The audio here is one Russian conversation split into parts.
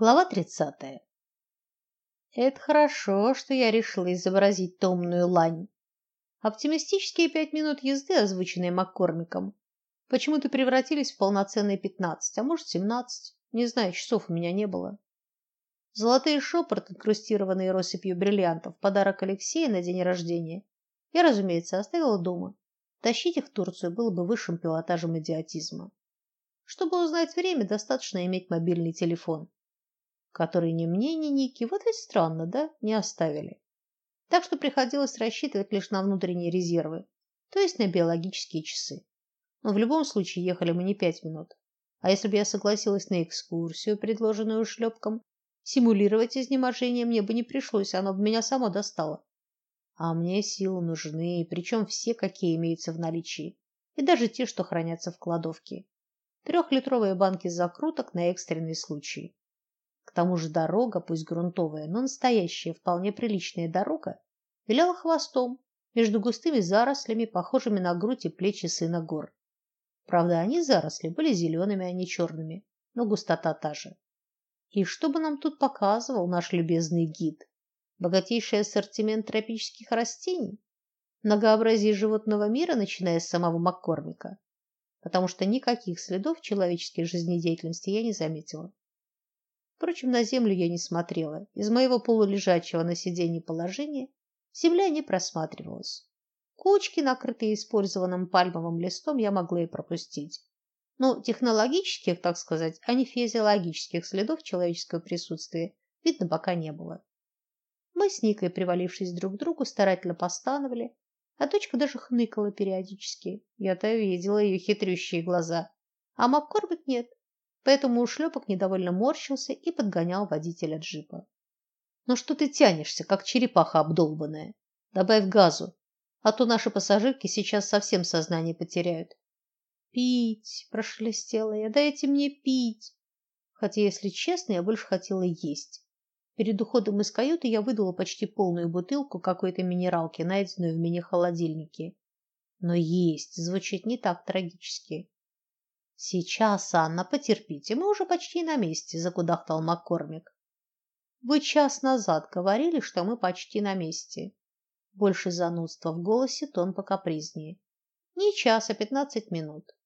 Глава 30. Это хорошо, что я решила изобразить томную лань. Оптимистические пять минут езды, озвученные Маккормиком, почему-то превратились в полноценные пятнадцать, а может, семнадцать. Не знаю, часов у меня не было. Золотые шепот, инкрустированные россыпью бриллиантов, подарок Алексея на день рождения, я, разумеется, оставила дома. Тащить их в Турцию было бы высшим пилотажем идиотизма. Чтобы узнать время, достаточно иметь мобильный телефон который ни мне, ни Нике, вот ведь странно, да, не оставили. Так что приходилось рассчитывать лишь на внутренние резервы, то есть на биологические часы. Но в любом случае ехали мы не пять минут. А если бы я согласилась на экскурсию, предложенную шлепком, симулировать изнеможение мне бы не пришлось, оно бы меня само достало. А мне силы нужны, причем все, какие имеются в наличии, и даже те, что хранятся в кладовке. Трехлитровые банки закруток на экстренный случай. К тому же дорога, пусть грунтовая, но настоящая, вполне приличная дорога, виляла хвостом между густыми зарослями, похожими на грудь и плечи сына гор. Правда, они заросли были зелеными, а не черными, но густота та же. И что бы нам тут показывал наш любезный гид? Богатейший ассортимент тропических растений, многообразие животного мира, начиная с самого Маккормика, потому что никаких следов человеческой жизнедеятельности я не заметила. Впрочем, на землю я не смотрела. Из моего полулежачего на сиденье положения земля не просматривалась. Кучки, накрытые использованным пальмовым листом, я могла и пропустить. Но технологических, так сказать, а не физиологических следов человеческого присутствия видно пока не было. Мы с Никой, привалившись друг к другу, старательно постановали, а дочка даже хныкала периодически. Я-то видела ее хитрющие глаза, а Маккормик нет. Поэтому ушлепок недовольно морщился и подгонял водителя джипа. "Ну что ты тянешься, как черепаха обдолбанная? Добавь газу, а то наши пассажирки сейчас совсем сознание потеряют". "Пить", прошелестела я. "Дайте мне пить". Хотя, если честно, я больше хотела есть. Перед уходом из каюты я выдала почти полную бутылку какой-то минералки, найденную в мини-холодильнике. Но есть звучит не так трагически. Сейчас, Анна, потерпите, мы уже почти на месте, закудахтал Маккормик. Вы час назад говорили, что мы почти на месте. Больше занудства в голосе, тон покапризнее. Не час, а пятнадцать минут.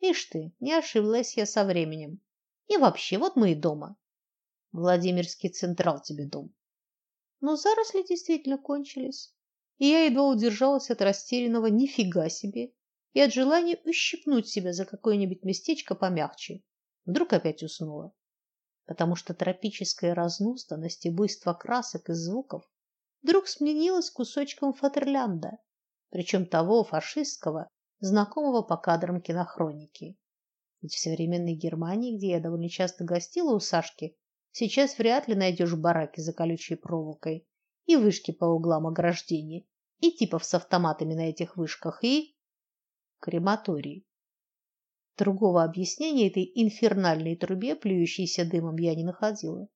Ишь ты, не ошиблась я со временем. И вообще, вот мы и дома. Владимирский Централ тебе дом. Но заросли действительно кончились, и я едва удержалась от растерянного нифига себе и от желания ущипнуть себя за какое-нибудь местечко помягче. Вдруг опять уснула. Потому что тропическая разнузданность и буйство красок и звуков вдруг сменилось кусочком фатерлянда, причем того фашистского, знакомого по кадрам кинохроники. Ведь в современной Германии, где я довольно часто гостила у Сашки, сейчас вряд ли найдешь бараки за колючей проволокой и вышки по углам ограждений, и типов с автоматами на этих вышках, и крематорий. Другого объяснения этой инфернальной трубе, плюющейся дымом, я не находила.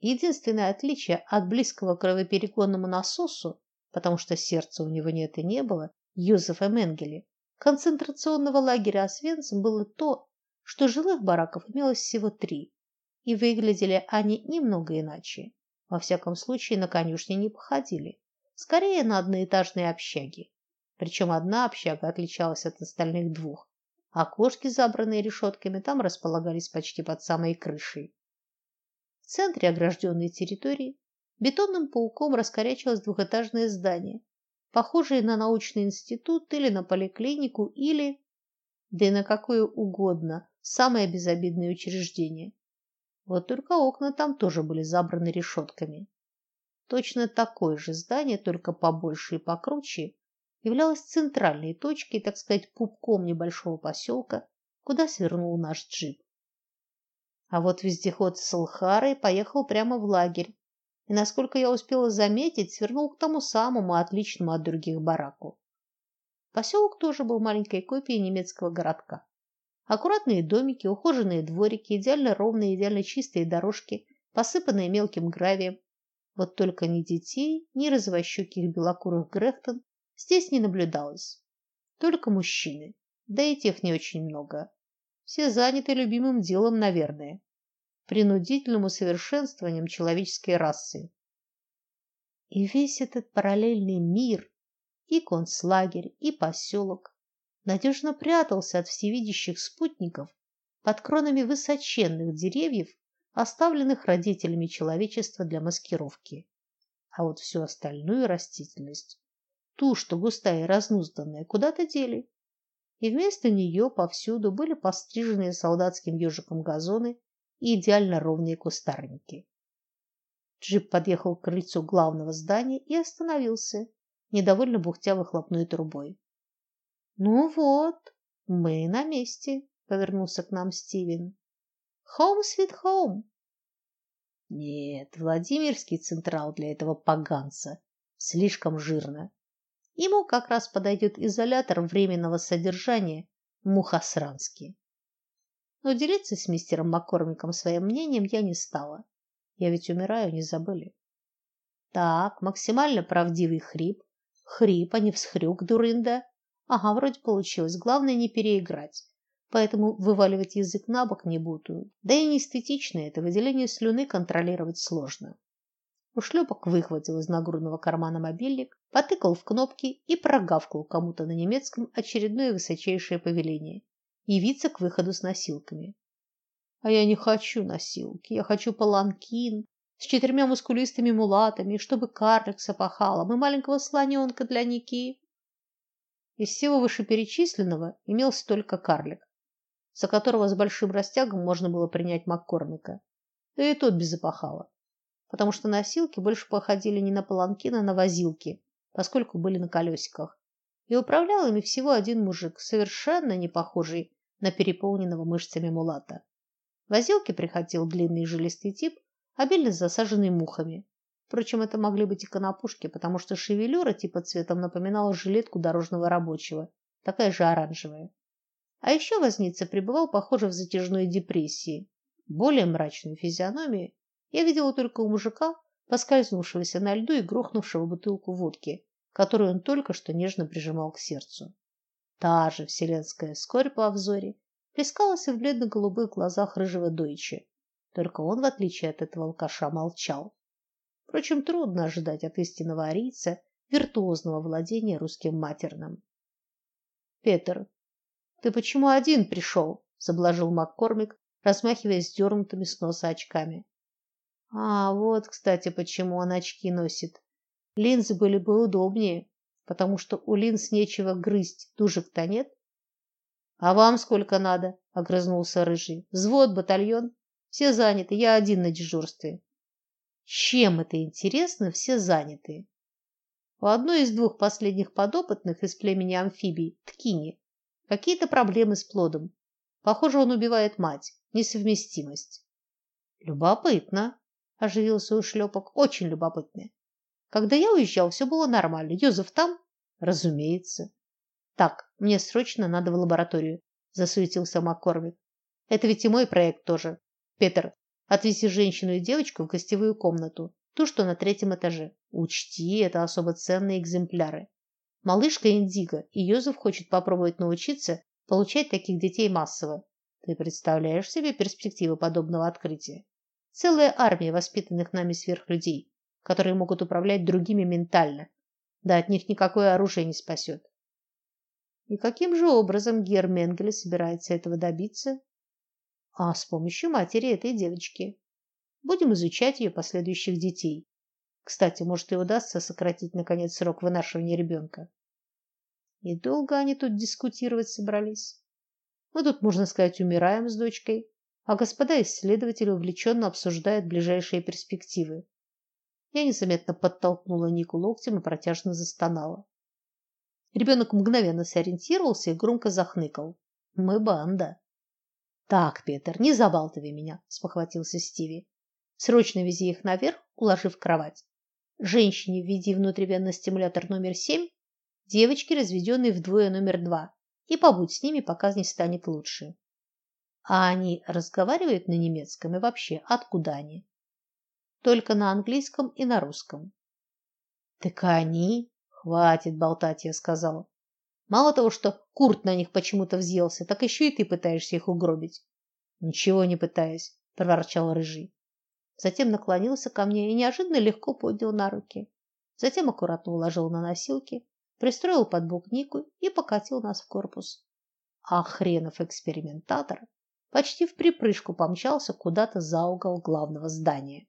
Единственное отличие от близкого к кровоперегонному насосу, потому что сердца у него нет и не было, Юзефа Менгеле, концентрационного лагеря Освенцим было то, что жилых бараков имелось всего три, и выглядели они немного иначе. Во всяком случае, на конюшни не походили, скорее на одноэтажные общаги. Причем одна общага отличалась от остальных двух. Окошки, забранные решетками, там располагались почти под самой крышей. В центре огражденной территории бетонным пауком раскорячилось двухэтажное здание, похожее на научный институт или на поликлинику или да и на какое угодно, самое безобидное учреждение. Вот только окна там тоже были забраны решетками. Точно такое же здание, только побольше и покруче, являлась центральной точкой, так сказать, пупком небольшого поселка, куда свернул наш джип. А вот вездеход с Алхарой поехал прямо в лагерь, и, насколько я успела заметить, свернул к тому самому отличному от других бараку. Поселок тоже был маленькой копией немецкого городка. Аккуратные домики, ухоженные дворики, идеально ровные, идеально чистые дорожки, посыпанные мелким гравием. Вот только ни детей, ни розовощеких белокурых грехтон здесь не наблюдалось. Только мужчины, да и тех не очень много. Все заняты любимым делом, наверное. принудительным усовершенствованием человеческой расы. И весь этот параллельный мир, и концлагерь, и поселок надежно прятался от всевидящих спутников под кронами высоченных деревьев, оставленных родителями человечества для маскировки. А вот всю остальную растительность, ту, что густая и разнузданная, куда-то дели. И вместо нее повсюду были постриженные солдатским ежиком газоны и идеально ровные кустарники. Джип подъехал к крыльцу главного здания и остановился, недовольно бухтя выхлопной трубой. Ну вот, мы на месте, повернулся к нам Стивен. Home sweet home. Нет, Владимирский централ для этого поганца слишком жирно. Ему как раз подойдет изолятор временного содержания Мухосранский. Но делиться с мистером Маккормиком своим мнением я не стала. Я ведь умираю, не забыли. Так, максимально правдивый хрип, хрип, а не всхрюк дурында. Ага, вроде получилось. Главное не переиграть. Поэтому вываливать язык на бок не буду. Да и не эстетично это, выделение слюны контролировать сложно. Ушлепок выхватил из нагрудного кармана мобильник, потыкал в кнопки и прогавкал кому-то на немецком очередное высочайшее повеление явиться к выходу с носилками. А я не хочу носилки, я хочу паланкин с четырьмя мускулистыми мулатами, чтобы карлик с опахалом и маленького слоненка для Ники. Из всего вышеперечисленного имелся только карлик, за которого с большим растягом можно было принять Маккормика. Да и тот без опахала, потому что носилки больше походили не на паланкин, а на возилки, поскольку были на колесиках. И управлял ими всего один мужик, совершенно не похожий на переполненного мышцами мулата. В возилке приходил длинный жилистый тип, обильно засаженный мухами. Впрочем, это могли быть и конопушки, потому что шевелюра типа цветом напоминала жилетку дорожного рабочего, такая же оранжевая. А еще возница пребывал, похоже, в затяжной депрессии. Более мрачную физиономию я видела только у мужика, поскользнувшегося на льду и грохнувшего бутылку водки, которую он только что нежно прижимал к сердцу. Та же вселенская скорбь во взоре плескалась в бледно-голубых глазах рыжего дойча. Только он, в отличие от этого алкаша, молчал. Впрочем, трудно ожидать от истинного арийца виртуозного владения русским матерным. Петр, ты почему один пришел? заблажил Маккормик, размахивая сдернутыми с носа очками. А, вот, кстати, почему он очки носит. Линзы были бы удобнее, потому что у линз нечего грызть, дужек-то нет. А вам сколько надо? огрызнулся рыжий. Взвод, батальон, все заняты, я один на дежурстве. Чем это интересно, все заняты. У одной из двух последних подопытных из племени амфибий, ткини, какие-то проблемы с плодом. Похоже, он убивает мать. Несовместимость. Любопытно, оживился ушлепок. Очень любопытно. Когда я уезжал, все было нормально. Юзеф там? Разумеется. Так, мне срочно надо в лабораторию, засуетился Маккормик. Это ведь и мой проект тоже. Петр, Отвези женщину и девочку в гостевую комнату, ту, что на третьем этаже. Учти, это особо ценные экземпляры. Малышка Индиго, и Йозеф хочет попробовать научиться получать таких детей массово. Ты представляешь себе перспективы подобного открытия? Целая армия воспитанных нами сверхлюдей, которые могут управлять другими ментально. Да от них никакое оружие не спасет. И каким же образом Гер Менгеле собирается этого добиться? а с помощью матери этой девочки. Будем изучать ее последующих детей. Кстати, может и удастся сократить наконец срок вынашивания ребенка. И долго они тут дискутировать собрались. Мы тут, можно сказать, умираем с дочкой, а господа исследователи увлеченно обсуждают ближайшие перспективы. Я незаметно подтолкнула Нику локтем и протяжно застонала. Ребенок мгновенно сориентировался и громко захныкал. Мы банда. Так, Петр, не забалтывай меня, спохватился Стиви. Срочно вези их наверх, уложив в кровать. Женщине введи внутривенный стимулятор номер семь, девочке разведенный вдвое номер два, и побудь с ними, пока не станет лучше. А они разговаривают на немецком и вообще откуда они? Только на английском и на русском. Так они, хватит болтать, я сказала. Мало того, что Курт на них почему-то взъелся, так еще и ты пытаешься их угробить. Ничего не пытаюсь. проворчал рыжий. Затем наклонился ко мне и неожиданно легко поднял на руки. Затем аккуратно уложил на носилки, пристроил под бок Нику и покатил нас в корпус. А хренов экспериментатор почти в припрыжку помчался куда-то за угол главного здания.